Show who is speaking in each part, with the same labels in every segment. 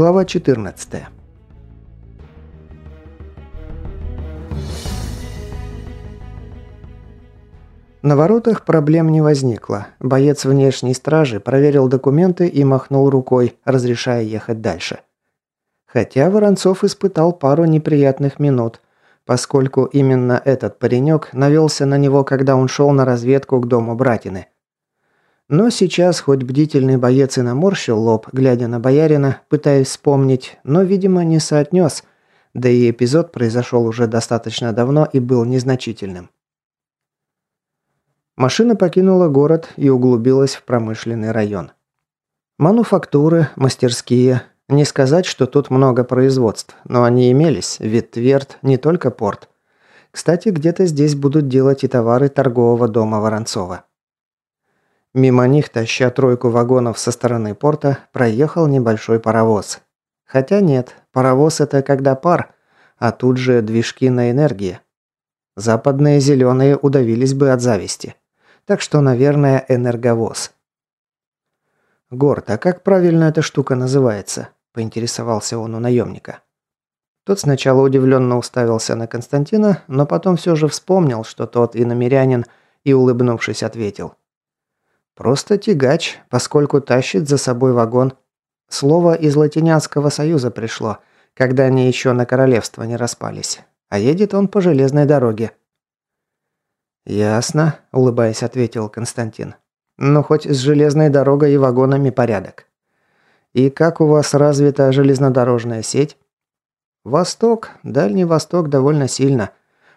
Speaker 1: Глава 14. На воротах проблем не возникло. Боец внешней стражи проверил документы и махнул рукой, разрешая ехать дальше. Хотя Воронцов испытал пару неприятных минут, поскольку именно этот паренек навелся на него, когда он шел на разведку к дому братины – но сейчас, хоть бдительный боец и наморщил лоб, глядя на боярина, пытаясь вспомнить, но, видимо, не соотнес, да и эпизод произошел уже достаточно давно и был незначительным. Машина покинула город и углубилась в промышленный район. Мануфактуры, мастерские. Не сказать, что тут много производств, но они имелись, ведь Тверд не только порт. Кстати, где-то здесь будут делать и товары торгового дома Воронцова. Мимо них, таща тройку вагонов со стороны порта, проехал небольшой паровоз. Хотя нет, паровоз это когда пар, а тут же движки на энергии. Западные зеленые удавились бы от зависти. Так что, наверное, энерговоз. «Горд, а как правильно эта штука называется?» – поинтересовался он у наемника. Тот сначала удивленно уставился на Константина, но потом все же вспомнил, что тот и намерянин, и, улыбнувшись, ответил. Просто тягач, поскольку тащит за собой вагон. Слово из Латинянского союза пришло, когда они еще на королевство не распались. А едет он по железной дороге. «Ясно», – улыбаясь, ответил Константин. «Ну, хоть с железной дорогой и вагонами порядок. И как у вас развита железнодорожная сеть?» «Восток, Дальний Восток довольно сильно.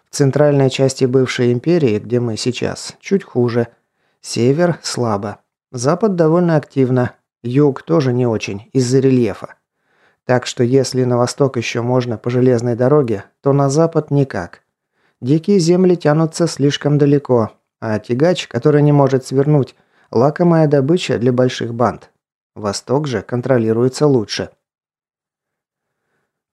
Speaker 1: В центральной части бывшей империи, где мы сейчас, чуть хуже – Север слабо. Запад довольно активно. Юг тоже не очень, из-за рельефа. Так что если на восток еще можно по железной дороге, то на запад никак. Дикие земли тянутся слишком далеко, а тягач, который не может свернуть, лакомая добыча для больших банд. Восток же контролируется лучше.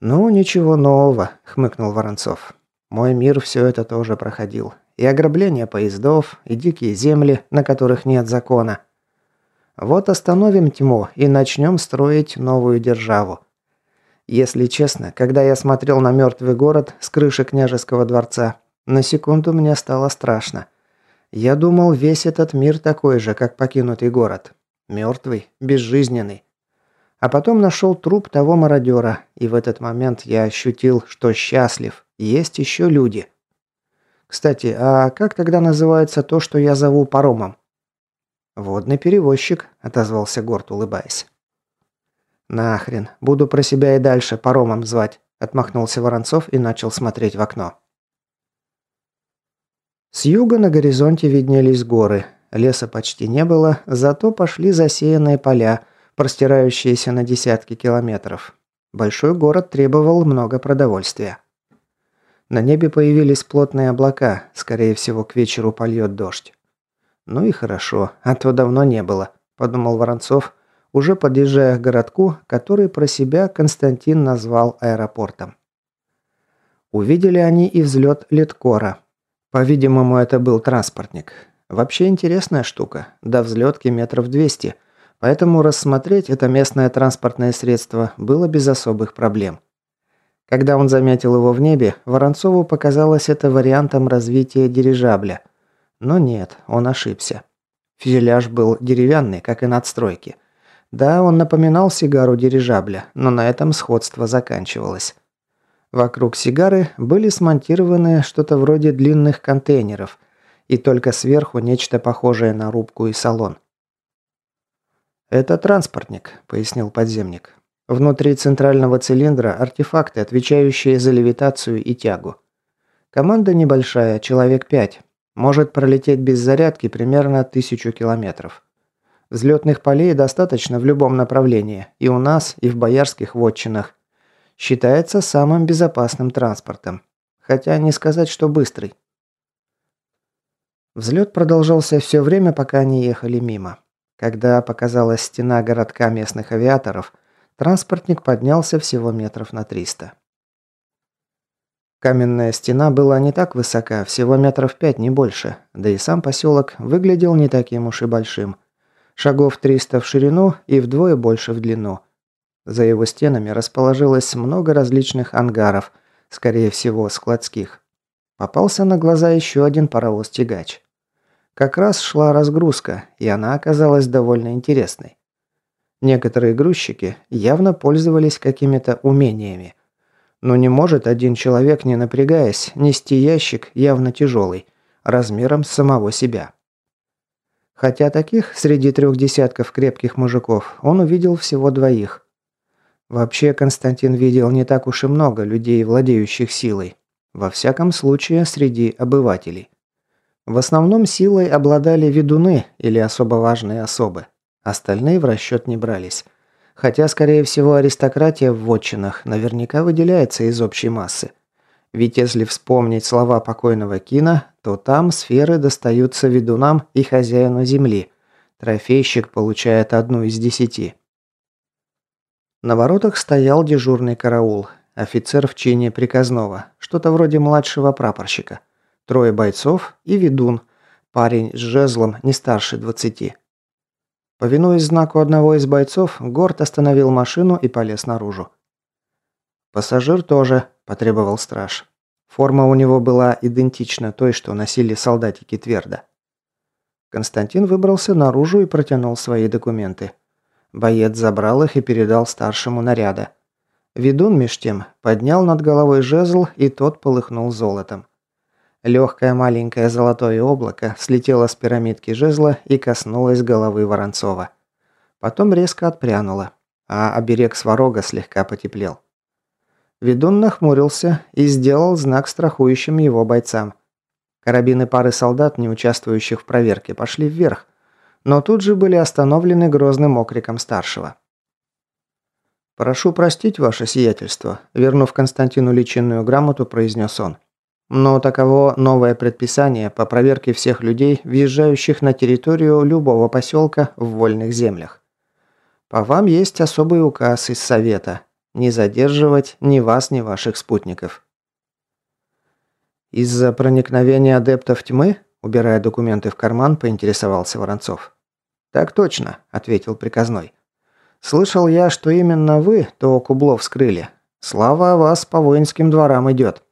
Speaker 1: «Ну, ничего нового», — хмыкнул Воронцов. «Мой мир все это тоже проходил. И ограбление поездов, и дикие земли, на которых нет закона. Вот остановим тьму и начнем строить новую державу. Если честно, когда я смотрел на мертвый город с крыши княжеского дворца, на секунду мне стало страшно. Я думал, весь этот мир такой же, как покинутый город. Мертвый, безжизненный. А потом нашел труп того мародера, и в этот момент я ощутил, что счастлив. Есть еще люди. Кстати, а как тогда называется то, что я зову паромом? Водный перевозчик, отозвался Горд, улыбаясь. Нахрен, буду про себя и дальше паромом звать, отмахнулся Воронцов и начал смотреть в окно. С юга на горизонте виднелись горы. Леса почти не было, зато пошли засеянные поля, простирающиеся на десятки километров. Большой город требовал много продовольствия. На небе появились плотные облака, скорее всего, к вечеру польет дождь. Ну и хорошо, а то давно не было, подумал Воронцов, уже подъезжая к городку, который про себя Константин назвал аэропортом. Увидели они и взлет леткора. По-видимому, это был транспортник. Вообще интересная штука, до взлетки метров 200, поэтому рассмотреть это местное транспортное средство было без особых проблем. Когда он заметил его в небе, Воронцову показалось это вариантом развития дирижабля. Но нет, он ошибся. Фюзеляж был деревянный, как и надстройки. Да, он напоминал сигару дирижабля, но на этом сходство заканчивалось. Вокруг сигары были смонтированы что-то вроде длинных контейнеров, и только сверху нечто похожее на рубку и салон. «Это транспортник», — пояснил подземник. Внутри центрального цилиндра артефакты, отвечающие за левитацию и тягу. Команда небольшая, человек 5. Может пролететь без зарядки примерно тысячу километров. Взлетных полей достаточно в любом направлении, и у нас, и в боярских вотчинах. Считается самым безопасным транспортом. Хотя не сказать, что быстрый. Взлет продолжался все время, пока они ехали мимо. Когда показалась стена городка местных авиаторов – Транспортник поднялся всего метров на 300. Каменная стена была не так высока, всего метров пять, не больше, да и сам поселок выглядел не таким уж и большим. Шагов 300 в ширину и вдвое больше в длину. За его стенами расположилось много различных ангаров, скорее всего, складских. Попался на глаза еще один паровоз-тягач. Как раз шла разгрузка, и она оказалась довольно интересной. Некоторые грузчики явно пользовались какими-то умениями. Но не может один человек, не напрягаясь, нести ящик явно тяжелый, размером с самого себя. Хотя таких среди трех десятков крепких мужиков он увидел всего двоих. Вообще Константин видел не так уж и много людей, владеющих силой. Во всяком случае, среди обывателей. В основном силой обладали ведуны или особо важные особы. Остальные в расчет не брались. Хотя, скорее всего, аристократия в вотчинах наверняка выделяется из общей массы. Ведь если вспомнить слова покойного Кина, то там сферы достаются ведунам и хозяину земли. Трофейщик получает одну из десяти. На воротах стоял дежурный караул, офицер в чине приказного, что-то вроде младшего прапорщика. Трое бойцов и ведун, парень с жезлом не старше двадцати. Повинуясь знаку одного из бойцов, Горд остановил машину и полез наружу. «Пассажир тоже», – потребовал страж. Форма у него была идентична той, что носили солдатики Тверда. Константин выбрался наружу и протянул свои документы. Боец забрал их и передал старшему наряда. Ведун, меж тем, поднял над головой жезл, и тот полыхнул золотом. Легкое маленькое золотое облако слетело с пирамидки жезла и коснулось головы Воронцова. Потом резко отпрянуло, а оберег сварога слегка потеплел. Ведун нахмурился и сделал знак страхующим его бойцам. Карабины пары солдат, не участвующих в проверке, пошли вверх, но тут же были остановлены грозным окриком старшего. «Прошу простить ваше сиятельство», – вернув Константину личинную грамоту, произнес он. Но таково новое предписание по проверке всех людей, въезжающих на территорию любого поселка в вольных землях. По вам есть особый указ из Совета. Не задерживать ни вас, ни ваших спутников. Из-за проникновения адептов тьмы, убирая документы в карман, поинтересовался Воронцов. «Так точно», – ответил приказной. «Слышал я, что именно вы то кублов скрыли. Слава о вас по воинским дворам идет».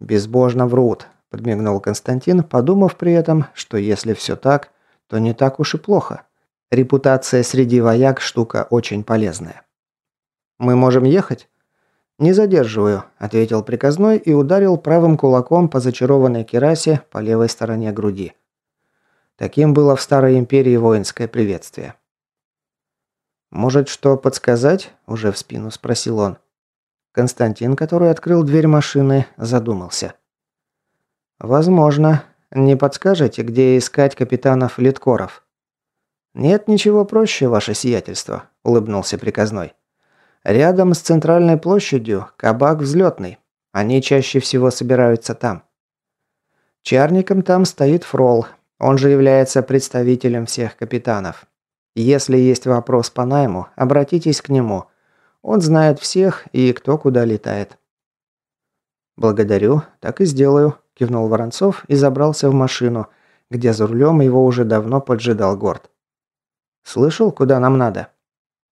Speaker 1: «Безбожно врут», – подмигнул Константин, подумав при этом, что если все так, то не так уж и плохо. Репутация среди вояк – штука очень полезная. «Мы можем ехать?» «Не задерживаю», – ответил приказной и ударил правым кулаком по зачарованной керасе по левой стороне груди. Таким было в Старой Империи воинское приветствие. «Может, что подсказать?» – уже в спину спросил он. Константин, который открыл дверь машины, задумался. «Возможно. Не подскажете, где искать капитанов Литкоров?» «Нет ничего проще, ваше сиятельство», – улыбнулся приказной. «Рядом с центральной площадью кабак взлетный. Они чаще всего собираются там. Чарником там стоит Фрол. Он же является представителем всех капитанов. Если есть вопрос по найму, обратитесь к нему. Он знает всех и кто куда летает. «Благодарю, так и сделаю», – кивнул Воронцов и забрался в машину, где за рулем его уже давно поджидал Горд. «Слышал, куда нам надо?»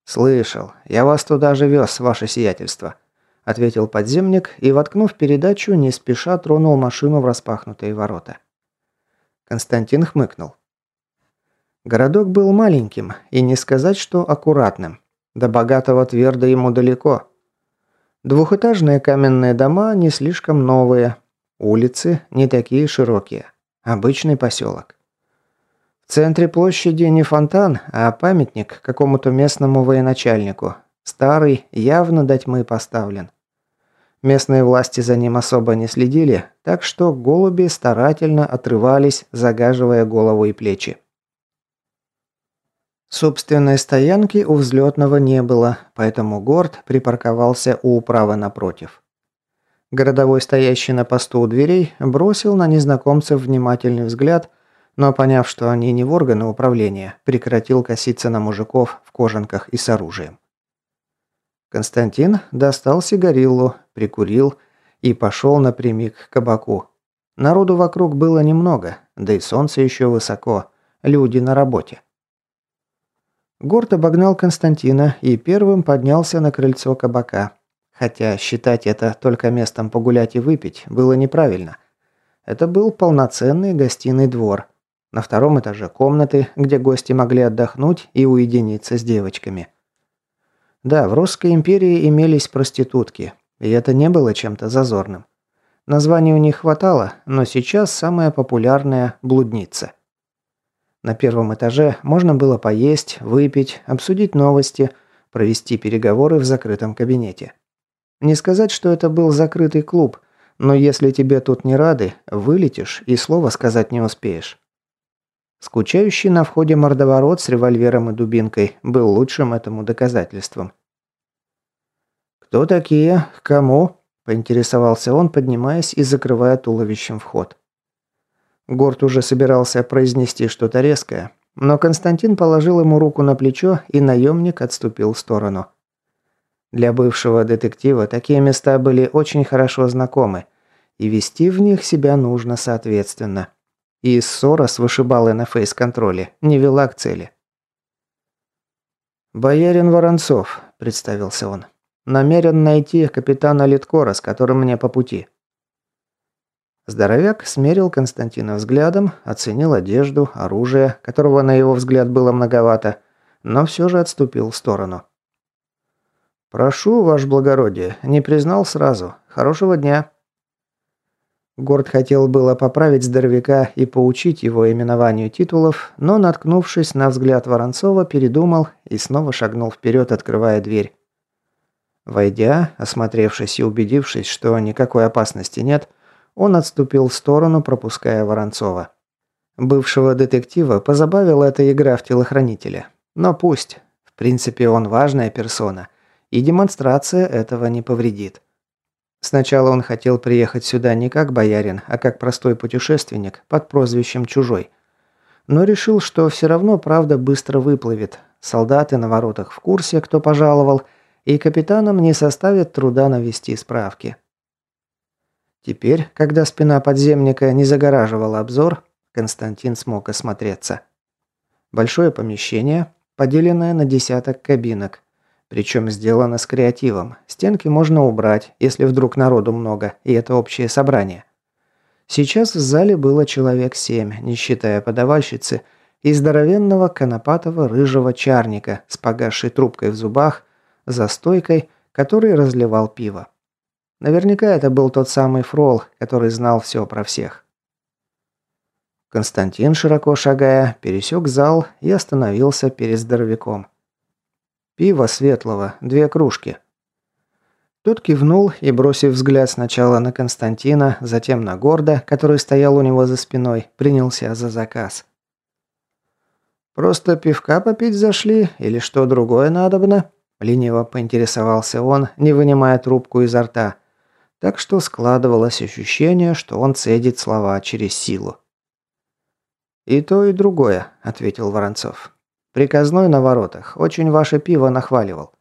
Speaker 1: «Слышал. Я вас туда же вез, ваше сиятельство», – ответил подземник и, воткнув передачу, не спеша тронул машину в распахнутые ворота. Константин хмыкнул. Городок был маленьким, и не сказать, что аккуратным. До богатого тверда ему далеко. Двухэтажные каменные дома не слишком новые. Улицы не такие широкие. Обычный поселок. В центре площади не фонтан, а памятник какому-то местному военачальнику. Старый, явно до тьмы поставлен. Местные власти за ним особо не следили, так что голуби старательно отрывались, загаживая голову и плечи. Собственной стоянки у взлетного не было, поэтому Горд припарковался у управы напротив. Городовой, стоящий на посту у дверей, бросил на незнакомцев внимательный взгляд, но поняв, что они не в органы управления, прекратил коситься на мужиков в кожанках и с оружием. Константин достал сигариллу, прикурил и пошел напрямик к кабаку. Народу вокруг было немного, да и солнце еще высоко, люди на работе. Горд обогнал Константина и первым поднялся на крыльцо кабака. Хотя считать это только местом погулять и выпить было неправильно. Это был полноценный гостиный двор. На втором этаже комнаты, где гости могли отдохнуть и уединиться с девочками. Да, в Русской империи имелись проститутки, и это не было чем-то зазорным. Названий у них хватало, но сейчас самая популярная – блудница. На первом этаже можно было поесть, выпить, обсудить новости, провести переговоры в закрытом кабинете. Не сказать, что это был закрытый клуб, но если тебе тут не рады, вылетишь и слова сказать не успеешь. Скучающий на входе мордоворот с револьвером и дубинкой был лучшим этому доказательством. «Кто такие? Кому?» – поинтересовался он, поднимаясь и закрывая туловищем вход. Горд уже собирался произнести что-то резкое, но Константин положил ему руку на плечо, и наемник отступил в сторону. Для бывшего детектива такие места были очень хорошо знакомы, и вести в них себя нужно соответственно. И ссора с вышибалой на фейс-контроле не вела к цели. «Боярин Воронцов», – представился он. «Намерен найти капитана Литкора, с которым мне по пути». Здоровяк смерил Константина взглядом, оценил одежду, оружие, которого на его взгляд было многовато, но все же отступил в сторону. «Прошу, ваше благородие, не признал сразу. Хорошего дня». Горд хотел было поправить здоровяка и поучить его именованию титулов, но, наткнувшись на взгляд Воронцова, передумал и снова шагнул вперед, открывая дверь. Войдя, осмотревшись и убедившись, что никакой опасности нет, он отступил в сторону, пропуская Воронцова. Бывшего детектива позабавила эта игра в телохранителя. Но пусть. В принципе, он важная персона. И демонстрация этого не повредит. Сначала он хотел приехать сюда не как боярин, а как простой путешественник под прозвищем «Чужой». Но решил, что все равно правда быстро выплывет. Солдаты на воротах в курсе, кто пожаловал, и капитанам не составит труда навести справки. Теперь, когда спина подземника не загораживала обзор, Константин смог осмотреться. Большое помещение, поделенное на десяток кабинок. Причем сделано с креативом. Стенки можно убрать, если вдруг народу много, и это общее собрание. Сейчас в зале было человек семь, не считая подавальщицы, и здоровенного конопатого рыжего чарника с погасшей трубкой в зубах, за стойкой, который разливал пиво. Наверняка это был тот самый Фрол, который знал все про всех. Константин, широко шагая, пересек зал и остановился перед здоровяком. «Пиво светлого, две кружки». Тот кивнул и, бросив взгляд сначала на Константина, затем на Горда, который стоял у него за спиной, принялся за заказ. «Просто пивка попить зашли или что другое надобно?» Лениво поинтересовался он, не вынимая трубку изо рта – так что складывалось ощущение, что он цедит слова через силу. «И то, и другое», – ответил Воронцов. «Приказной на воротах. Очень ваше пиво нахваливал».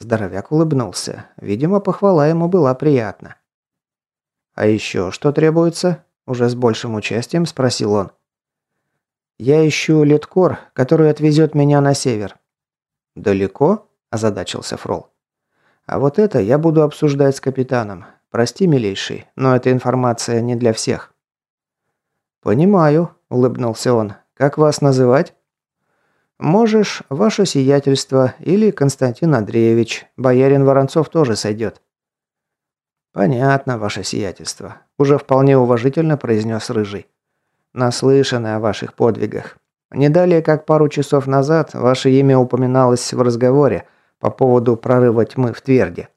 Speaker 1: Здоровяк улыбнулся. Видимо, похвала ему была приятна. «А еще что требуется?» – уже с большим участием спросил он. «Я ищу леткор, который отвезет меня на север». «Далеко?» – озадачился Фрол. А вот это я буду обсуждать с капитаном. Прости, милейший, но эта информация не для всех». «Понимаю», – улыбнулся он. «Как вас называть?» «Можешь, ваше сиятельство или Константин Андреевич. Боярин Воронцов тоже сойдет». «Понятно, ваше сиятельство», – уже вполне уважительно произнес Рыжий. «Наслышаны о ваших подвигах. Не далее, как пару часов назад, ваше имя упоминалось в разговоре – по поводу прорыва тьмы в Тверде.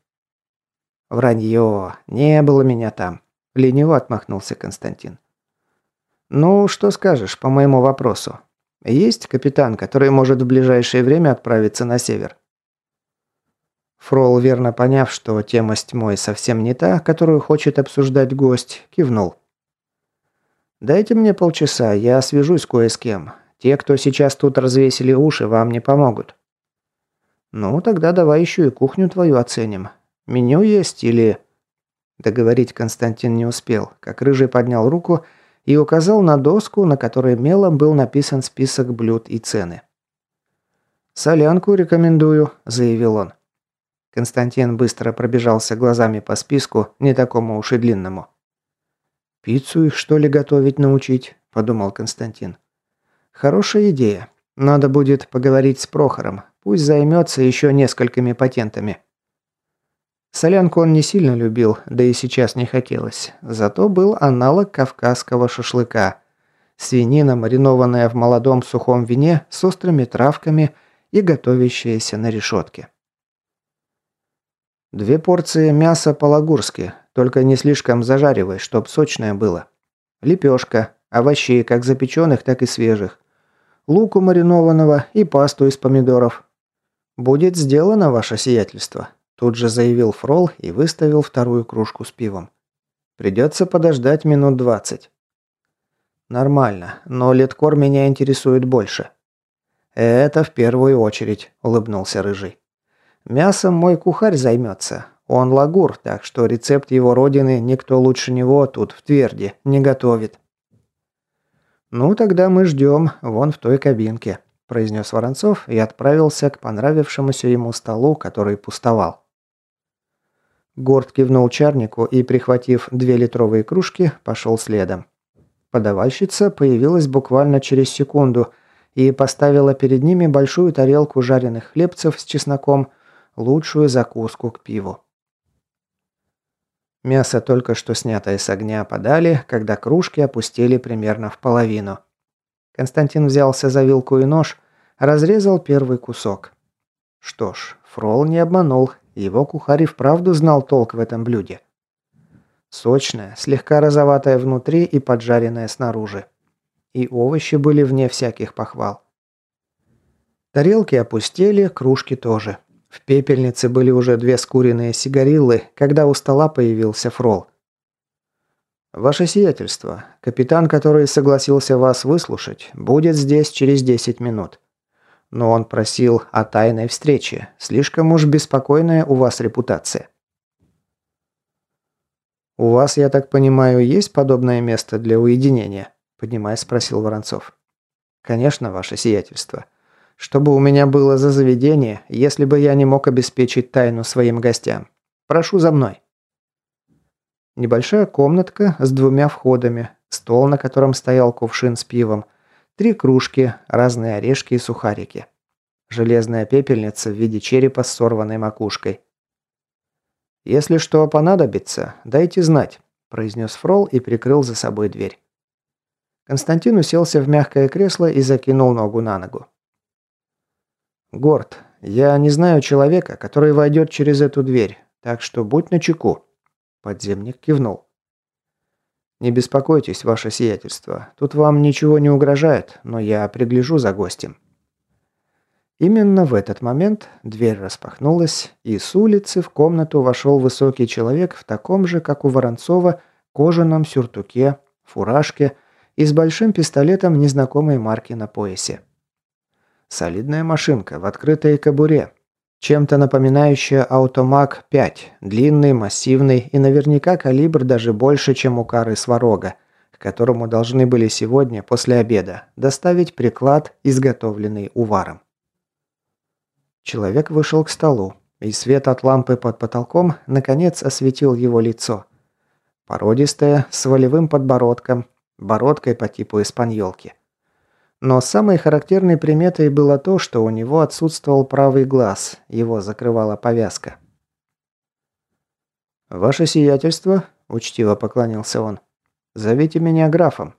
Speaker 1: Вранье. Не было меня там. Лениво отмахнулся Константин. Ну, что скажешь по моему вопросу? Есть капитан, который может в ближайшее время отправиться на север? Фрол, верно поняв, что тема с тьмой совсем не та, которую хочет обсуждать гость, кивнул. «Дайте мне полчаса, я свяжусь кое с кем. Те, кто сейчас тут развесили уши, вам не помогут. «Ну, тогда давай еще и кухню твою оценим. Меню есть или...» Договорить Константин не успел, как Рыжий поднял руку и указал на доску, на которой мелом был написан список блюд и цены. «Солянку рекомендую», – заявил он. Константин быстро пробежался глазами по списку, не такому уж и длинному. «Пиццу их, что ли, готовить научить?» – подумал Константин. «Хорошая идея. Надо будет поговорить с Прохором. Пусть займется еще несколькими патентами». Солянку он не сильно любил, да и сейчас не хотелось. Зато был аналог кавказского шашлыка. Свинина, маринованная в молодом сухом вине с острыми травками и готовящаяся на решетке. Две порции мяса по-лагурски, только не слишком зажаривай, чтоб сочное было. Лепешка, овощей, как запеченных, так и свежих. Луку маринованного и пасту из помидоров. Будет сделано, ваше сиятельство. Тут же заявил Фрол и выставил вторую кружку с пивом. Придется подождать минут двадцать. Нормально, но леткор меня интересует больше. Это в первую очередь, улыбнулся Рыжий. Мясом мой кухарь займется. Он лагур, так что рецепт его родины никто лучше него тут, в Тверде, не готовит. «Ну, тогда мы ждем, вон в той кабинке», – произнес Воронцов и отправился к понравившемуся ему столу, который пустовал. Горд кивнул чарнику и, прихватив две литровые кружки, пошел следом. Подавальщица появилась буквально через секунду и поставила перед ними большую тарелку жареных хлебцев с чесноком – лучшую закуску к пиву. Мясо только что снятое с огня подали, когда кружки опустили примерно в половину. Константин взялся за вилку и нож, разрезал первый кусок. Что ж, Фрол не обманул, его кухарь вправду знал толк в этом блюде. Сочное, слегка розоватое внутри и поджаренное снаружи. И овощи были вне всяких похвал. Тарелки опустели, кружки тоже. В пепельнице были уже две скуренные сигариллы, когда у стола появился Фрол. «Ваше сиятельство, капитан, который согласился вас выслушать, будет здесь через 10 минут. Но он просил о тайной встрече. Слишком уж беспокойная у вас репутация». «У вас, я так понимаю, есть подобное место для уединения?» Поднимаясь, спросил Воронцов. «Конечно, ваше сиятельство. Что бы у меня было за заведение, если бы я не мог обеспечить тайну своим гостям? Прошу за мной. Небольшая комнатка с двумя входами, стол, на котором стоял кувшин с пивом, три кружки, разные орешки и сухарики. Железная пепельница в виде черепа с сорванной макушкой. «Если что понадобится, дайте знать», – произнес Фрол и прикрыл за собой дверь. Константин уселся в мягкое кресло и закинул ногу на ногу. «Горд, я не знаю человека, который войдет через эту дверь, так что будь начеку». Подземник кивнул. «Не беспокойтесь, ваше сиятельство. Тут вам ничего не угрожает, но я пригляжу за гостем». Именно в этот момент дверь распахнулась, и с улицы в комнату вошел высокий человек в таком же, как у Воронцова, кожаном сюртуке, фуражке и с большим пистолетом незнакомой марки на поясе. Солидная машинка в открытой кобуре. Чем-то напоминающая Автомаг 5. Длинный, массивный и наверняка калибр даже больше, чем у кары Сварога, к которому должны были сегодня, после обеда, доставить приклад, изготовленный уваром. Человек вышел к столу, и свет от лампы под потолком наконец осветил его лицо. Породистое, с волевым подбородком, бородкой по типу испаньолки. Но самой характерной приметой было то, что у него отсутствовал правый глаз, его закрывала повязка. «Ваше сиятельство», – учтиво поклонился он, – «зовите меня графом».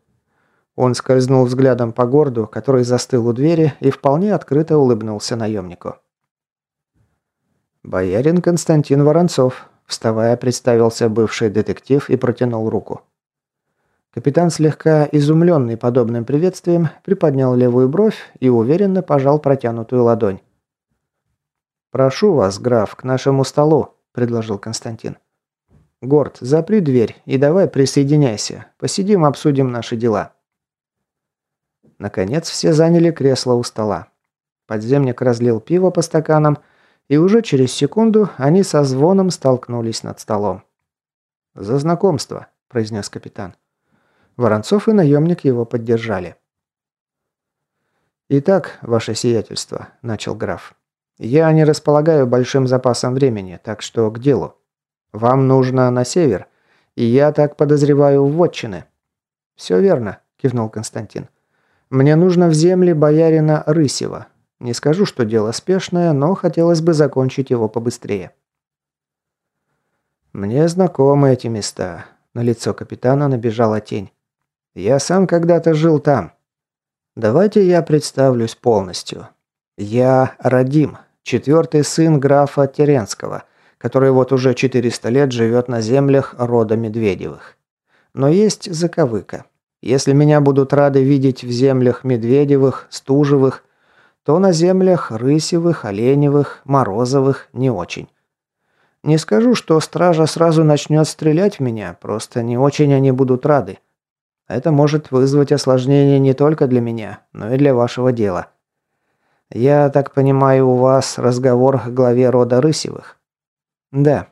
Speaker 1: Он скользнул взглядом по горду, который застыл у двери, и вполне открыто улыбнулся наемнику. «Боярин Константин Воронцов», – вставая, представился бывший детектив и протянул руку. Капитан, слегка изумленный подобным приветствием, приподнял левую бровь и уверенно пожал протянутую ладонь. «Прошу вас, граф, к нашему столу», – предложил Константин. «Горд, запри дверь и давай присоединяйся. Посидим, обсудим наши дела». Наконец все заняли кресло у стола. Подземник разлил пиво по стаканам, и уже через секунду они со звоном столкнулись над столом. «За знакомство», – произнес капитан. Воронцов и наемник его поддержали. «Итак, ваше сиятельство», – начал граф. «Я не располагаю большим запасом времени, так что к делу. Вам нужно на север, и я так подозреваю в вотчины». «Все верно», – кивнул Константин. «Мне нужно в земли боярина Рысева. Не скажу, что дело спешное, но хотелось бы закончить его побыстрее». «Мне знакомы эти места». На лицо капитана набежала тень. «Я сам когда-то жил там. Давайте я представлюсь полностью. Я Радим, четвертый сын графа Теренского, который вот уже 400 лет живет на землях рода Медведевых. Но есть заковыка. Если меня будут рады видеть в землях Медведевых, Стужевых, то на землях Рысевых, Оленевых, Морозовых не очень. Не скажу, что стража сразу начнет стрелять в меня, просто не очень они будут рады. Это может вызвать осложнение не только для меня, но и для вашего дела. Я так понимаю, у вас разговор к главе рода Рысевых? Да.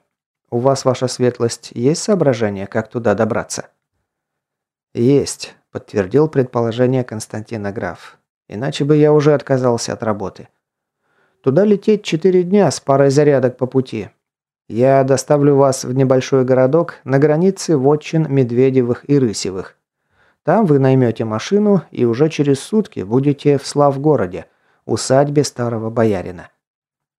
Speaker 1: У вас, ваша светлость, есть соображение, как туда добраться? Есть, подтвердил предположение Константина Граф. Иначе бы я уже отказался от работы. Туда лететь четыре дня с парой зарядок по пути. Я доставлю вас в небольшой городок на границе вотчин Медведевых и Рысевых. Там вы наймете машину и уже через сутки будете в Славгороде, усадьбе старого боярина.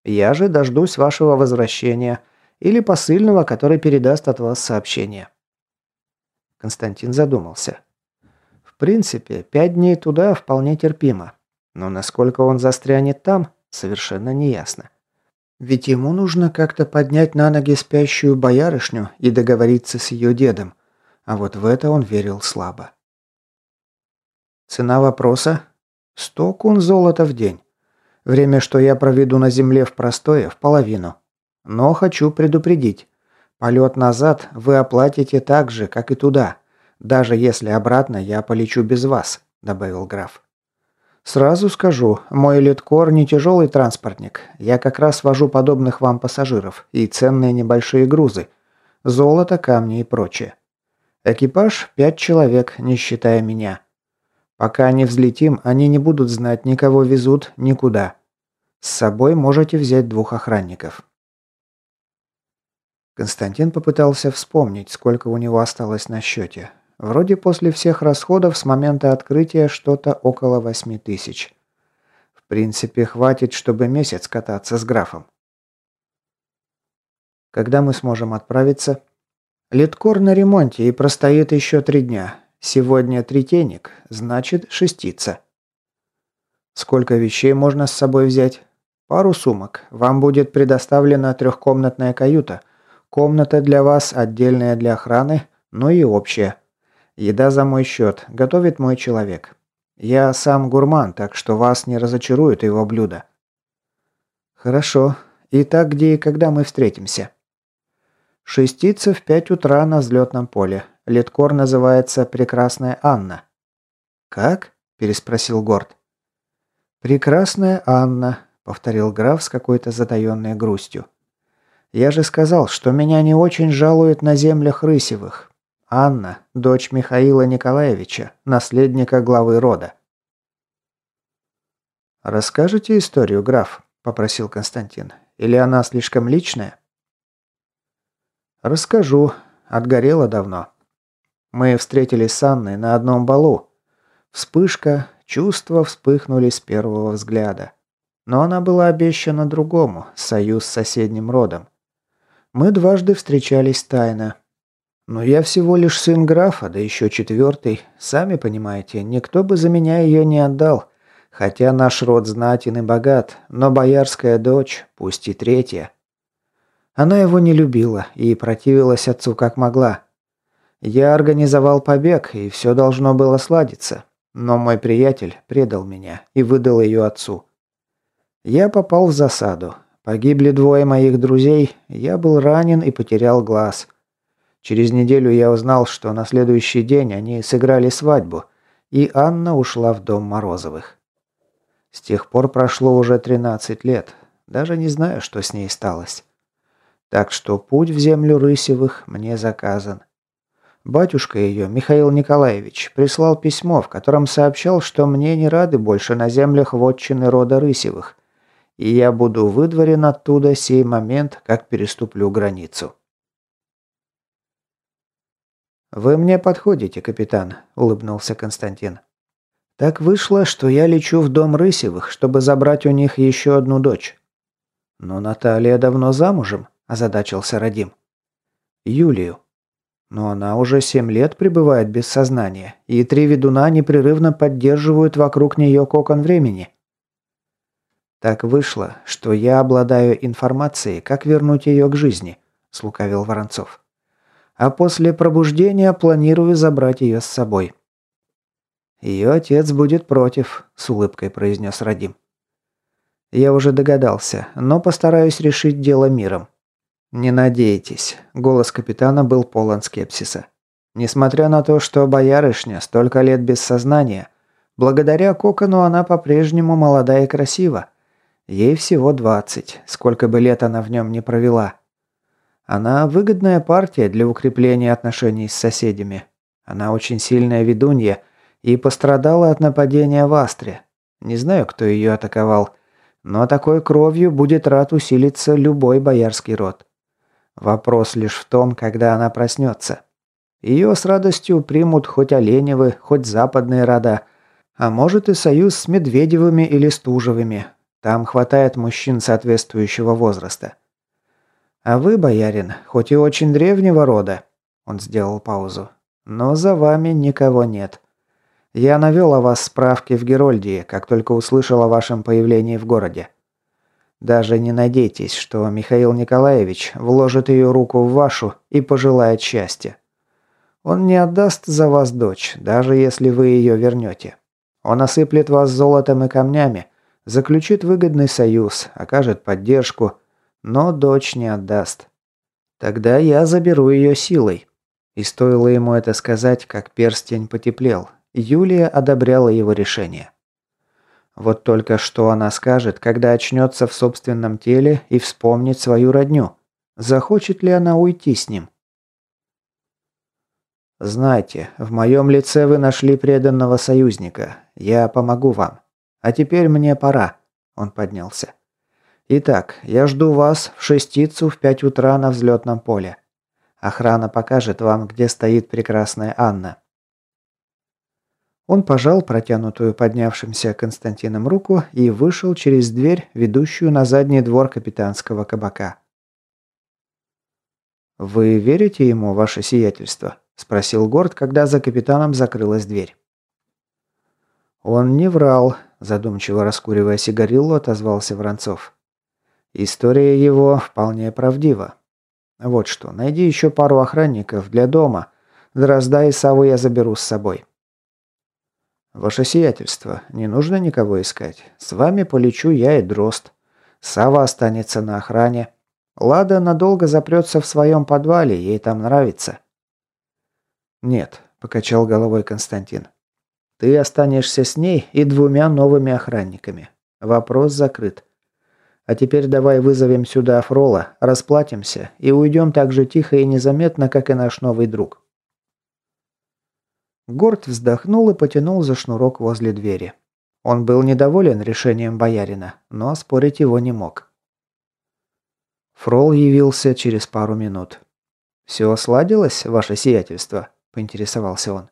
Speaker 1: Я же дождусь вашего возвращения или посыльного, который передаст от вас сообщение». Константин задумался. В принципе, пять дней туда вполне терпимо. Но насколько он застрянет там, совершенно неясно. Ведь ему нужно как-то поднять на ноги спящую боярышню и договориться с ее дедом. А вот в это он верил слабо. Цена вопроса – 100 кун золота в день. Время, что я проведу на земле в простое, в половину. Но хочу предупредить. Полет назад вы оплатите так же, как и туда. Даже если обратно я полечу без вас», – добавил граф. Сразу скажу, мой литкор не тяжелый транспортник. Я как раз вожу подобных вам пассажиров и ценные небольшие грузы. Золото, камни и прочее. Экипаж – пять человек, не считая меня. Пока не взлетим, они не будут знать, никого везут никуда. С собой можете взять двух охранников. Константин попытался вспомнить, сколько у него осталось на счете. Вроде после всех расходов с момента открытия что-то около восьми тысяч. В принципе, хватит, чтобы месяц кататься с графом. Когда мы сможем отправиться? Литкор на ремонте и простоит еще три дня. Сегодня третейник, значит шестица. Сколько вещей можно с собой взять? Пару сумок. Вам будет предоставлена трехкомнатная каюта. Комната для вас отдельная для охраны, но и общая. Еда за мой счет. Готовит мой человек. Я сам гурман, так что вас не разочарует его блюдо. Хорошо. Итак, где и когда мы встретимся? Шестица в пять утра на взлетном поле. Леткор называется «Прекрасная Анна». «Как?» – переспросил Горд. «Прекрасная Анна», – повторил граф с какой-то затаенной грустью. «Я же сказал, что меня не очень жалуют на землях Рысевых. Анна, дочь Михаила Николаевича, наследника главы рода. «Расскажите историю, граф», – попросил Константин. «Или она слишком личная?» «Расскажу. Отгорела давно. Мы встретились с Анной на одном балу. Вспышка, чувства вспыхнули с первого взгляда. Но она была обещана другому, союз с соседним родом. Мы дважды встречались тайно, но я всего лишь сын графа, да еще четвертый. Сами понимаете, никто бы за меня ее не отдал. Хотя наш род знатен и богат, но боярская дочь, пусть и третья. Она его не любила и противилась отцу как могла. Я организовал побег, и все должно было сладиться. Но мой приятель предал меня и выдал ее отцу. Я попал в засаду. Погибли двое моих друзей, я был ранен и потерял глаз. Через неделю я узнал, что на следующий день они сыграли свадьбу, и Анна ушла в дом Морозовых. С тех пор прошло уже 13 лет. Даже не знаю, что с ней сталось. Так что путь в землю Рысевых мне заказан. Батюшка ее, Михаил Николаевич, прислал письмо, в котором сообщал, что мне не рады больше на землях вотчины рода Рысевых, и я буду выдворен оттуда сей момент, как переступлю границу. «Вы мне подходите, капитан», – улыбнулся Константин. «Так вышло, что я лечу в дом Рысевых, чтобы забрать у них еще одну дочь». «Но Наталья давно замужем», – озадачился Радим. «Юлию». Но она уже семь лет пребывает без сознания, и три ведуна непрерывно поддерживают вокруг нее кокон времени. Так вышло, что я обладаю информацией, как вернуть ее к жизни, слукавил Воронцов. А после пробуждения планирую забрать ее с собой. Ее отец будет против, с улыбкой произнес Радим. Я уже догадался, но постараюсь решить дело миром. «Не надейтесь», – голос капитана был полон скепсиса. «Несмотря на то, что боярышня столько лет без сознания, благодаря кокону она по-прежнему молода и красива. Ей всего 20, сколько бы лет она в нем не провела. Она выгодная партия для укрепления отношений с соседями. Она очень сильная ведунья и пострадала от нападения в Астре. Не знаю, кто ее атаковал, но такой кровью будет рад усилиться любой боярский род. Вопрос лишь в том, когда она проснется. Ее с радостью примут хоть Оленевы, хоть западные рода, а может и союз с Медведевыми или Стужевыми. Там хватает мужчин соответствующего возраста. А вы, боярин, хоть и очень древнего рода, он сделал паузу, но за вами никого нет. Я навел о вас справки в Герольдии, как только услышал о вашем появлении в городе. Даже не надейтесь, что Михаил Николаевич вложит ее руку в вашу и пожелает счастья. Он не отдаст за вас дочь, даже если вы ее вернете. Он осыплет вас золотом и камнями, заключит выгодный союз, окажет поддержку, но дочь не отдаст. Тогда я заберу ее силой. И стоило ему это сказать, как перстень потеплел. Юлия одобряла его решение. Вот только что она скажет, когда очнется в собственном теле и вспомнит свою родню. Захочет ли она уйти с ним? «Знайте, в моем лице вы нашли преданного союзника. Я помогу вам. А теперь мне пора». Он поднялся. «Итак, я жду вас в шестицу в пять утра на взлетном поле. Охрана покажет вам, где стоит прекрасная Анна. Он пожал протянутую поднявшимся Константином руку и вышел через дверь, ведущую на задний двор капитанского кабака. «Вы верите ему, ваше сиятельство?» – спросил Горд, когда за капитаном закрылась дверь. «Он не врал», – задумчиво раскуривая сигариллу, отозвался Воронцов. «История его вполне правдива. Вот что, найди еще пару охранников для дома. Дрозда и Саву я заберу с собой». «Ваше сиятельство, не нужно никого искать. С вами полечу я и Дрозд. Сава останется на охране. Лада надолго запрется в своем подвале, ей там нравится». «Нет», – покачал головой Константин. «Ты останешься с ней и двумя новыми охранниками. Вопрос закрыт. А теперь давай вызовем сюда Фрола, расплатимся и уйдем так же тихо и незаметно, как и наш новый друг». Горд вздохнул и потянул за шнурок возле двери. Он был недоволен решением боярина, но спорить его не мог. Фрол явился через пару минут. «Все сладилось, ваше сиятельство?» – поинтересовался он.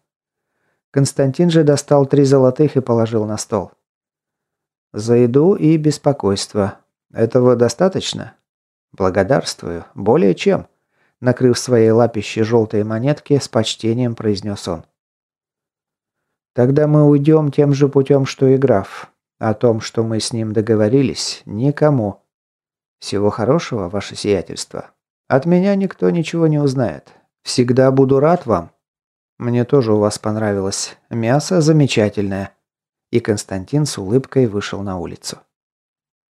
Speaker 1: Константин же достал три золотых и положил на стол. «За еду и беспокойство. Этого достаточно?» «Благодарствую. Более чем», – накрыв своей лапищей желтые монетки, с почтением произнес он. Тогда мы уйдем тем же путем, что и граф. О том, что мы с ним договорились, никому. Всего хорошего, ваше сиятельство. От меня никто ничего не узнает. Всегда буду рад вам. Мне тоже у вас понравилось. Мясо замечательное. И Константин с улыбкой вышел на улицу.